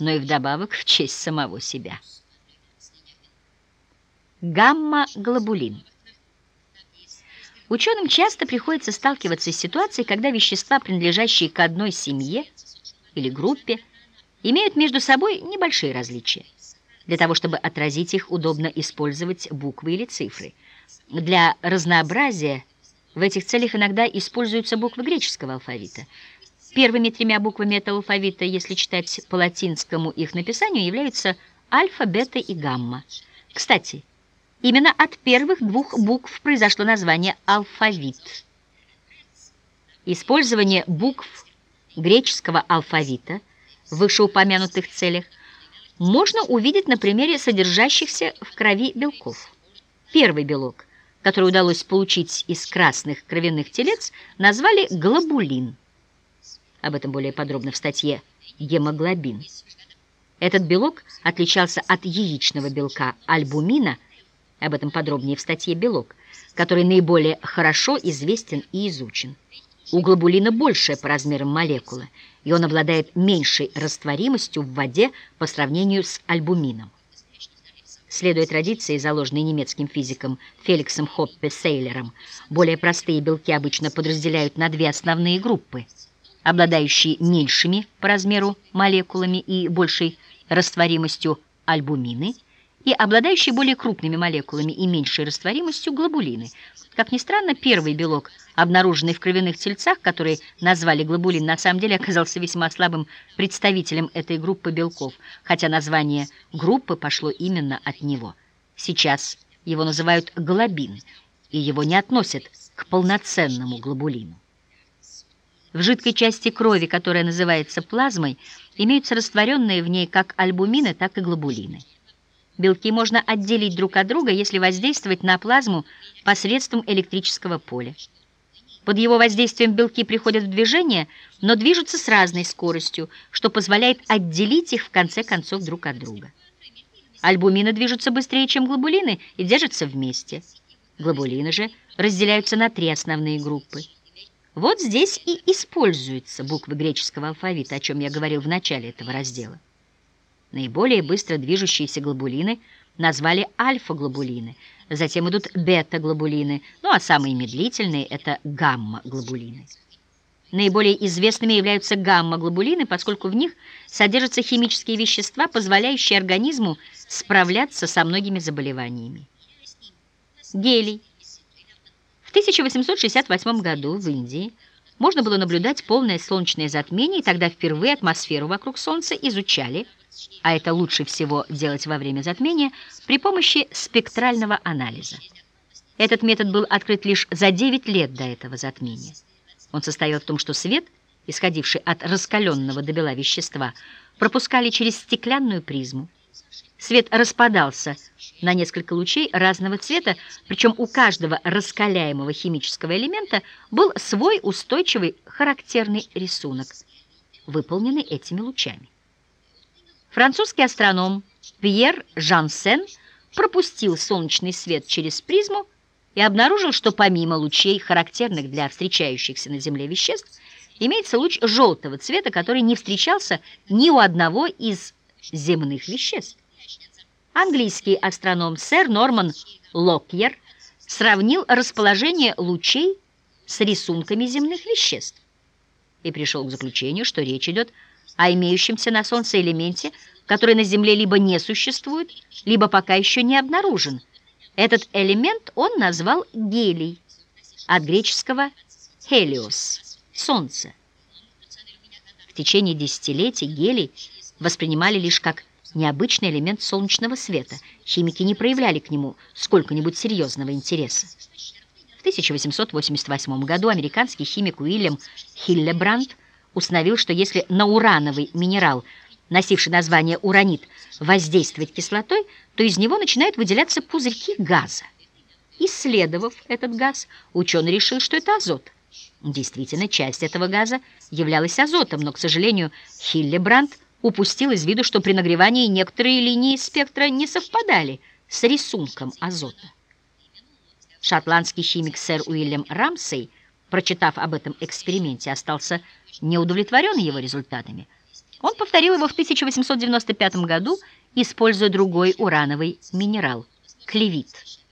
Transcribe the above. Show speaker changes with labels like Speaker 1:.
Speaker 1: но и вдобавок в честь самого себя. Гамма-глобулин. Ученым часто приходится сталкиваться с ситуацией, когда вещества, принадлежащие к одной семье или группе, имеют между собой небольшие различия. Для того, чтобы отразить их, удобно использовать буквы или цифры. Для разнообразия в этих целях иногда используются буквы греческого алфавита. Первыми тремя буквами этого алфавита, если читать по латинскому их написанию, являются альфа, бета и гамма. Кстати, именно от первых двух букв произошло название алфавит. Использование букв греческого алфавита в вышеупомянутых целях можно увидеть на примере содержащихся в крови белков. Первый белок, который удалось получить из красных кровяных телец, назвали глобулин. Об этом более подробно в статье «Гемоглобин». Этот белок отличался от яичного белка альбумина, об этом подробнее в статье «Белок», который наиболее хорошо известен и изучен. У глобулина большая по размерам молекула, и он обладает меньшей растворимостью в воде по сравнению с альбумином. Следуя традиции, заложенной немецким физиком Феликсом Хоппе Сейлером, более простые белки обычно подразделяют на две основные группы, обладающие меньшими по размеру молекулами и большей растворимостью альбумины и обладающие более крупными молекулами и меньшей растворимостью глобулины. Как ни странно, первый белок, обнаруженный в кровяных тельцах, который назвали глобулин, на самом деле оказался весьма слабым представителем этой группы белков, хотя название группы пошло именно от него. Сейчас его называют глобин, и его не относят к полноценному глобулину. В жидкой части крови, которая называется плазмой, имеются растворенные в ней как альбумины, так и глобулины. Белки можно отделить друг от друга, если воздействовать на плазму посредством электрического поля. Под его воздействием белки приходят в движение, но движутся с разной скоростью, что позволяет отделить их в конце концов друг от друга. Альбумины движутся быстрее, чем глобулины, и держатся вместе. Глобулины же разделяются на три основные группы. Вот здесь и используются буквы греческого алфавита, о чем я говорил в начале этого раздела. Наиболее быстро движущиеся глобулины назвали альфа-глобулины, затем идут бета-глобулины, ну а самые медлительные – это гамма-глобулины. Наиболее известными являются гамма-глобулины, поскольку в них содержатся химические вещества, позволяющие организму справляться со многими заболеваниями. Гелий. В 1868 году в Индии можно было наблюдать полное солнечное затмение, и тогда впервые атмосферу вокруг Солнца изучали – а это лучше всего делать во время затмения, при помощи спектрального анализа. Этот метод был открыт лишь за 9 лет до этого затмения. Он состоял в том, что свет, исходивший от раскаленного до бела вещества, пропускали через стеклянную призму. Свет распадался на несколько лучей разного цвета, причем у каждого раскаляемого химического элемента был свой устойчивый характерный рисунок, выполненный этими лучами. Французский астроном Пьер Жансен пропустил солнечный свет через призму и обнаружил, что помимо лучей, характерных для встречающихся на Земле веществ, имеется луч желтого цвета, который не встречался ни у одного из земных веществ. Английский астроном сэр Норман Локьер сравнил расположение лучей с рисунками земных веществ и пришел к заключению, что речь идет о имеющемся на Солнце элементе, который на Земле либо не существует, либо пока еще не обнаружен. Этот элемент он назвал гелий, от греческого «хелиос» — «солнце». В течение десятилетий гелий воспринимали лишь как необычный элемент солнечного света. Химики не проявляли к нему сколько-нибудь серьезного интереса. В 1888 году американский химик Уильям Хиллебранд установил, что если на урановый минерал, носивший название уранит, воздействовать кислотой, то из него начинают выделяться пузырьки газа. Исследовав этот газ, ученый решил, что это азот. Действительно, часть этого газа являлась азотом, но, к сожалению, Хиллебранд упустил из виду, что при нагревании некоторые линии спектра не совпадали с рисунком азота. Шотландский химик сэр Уильям Рамсей, прочитав об этом эксперименте, остался не удовлетворен его результатами. Он повторил его в 1895 году, используя другой урановый минерал – клевит.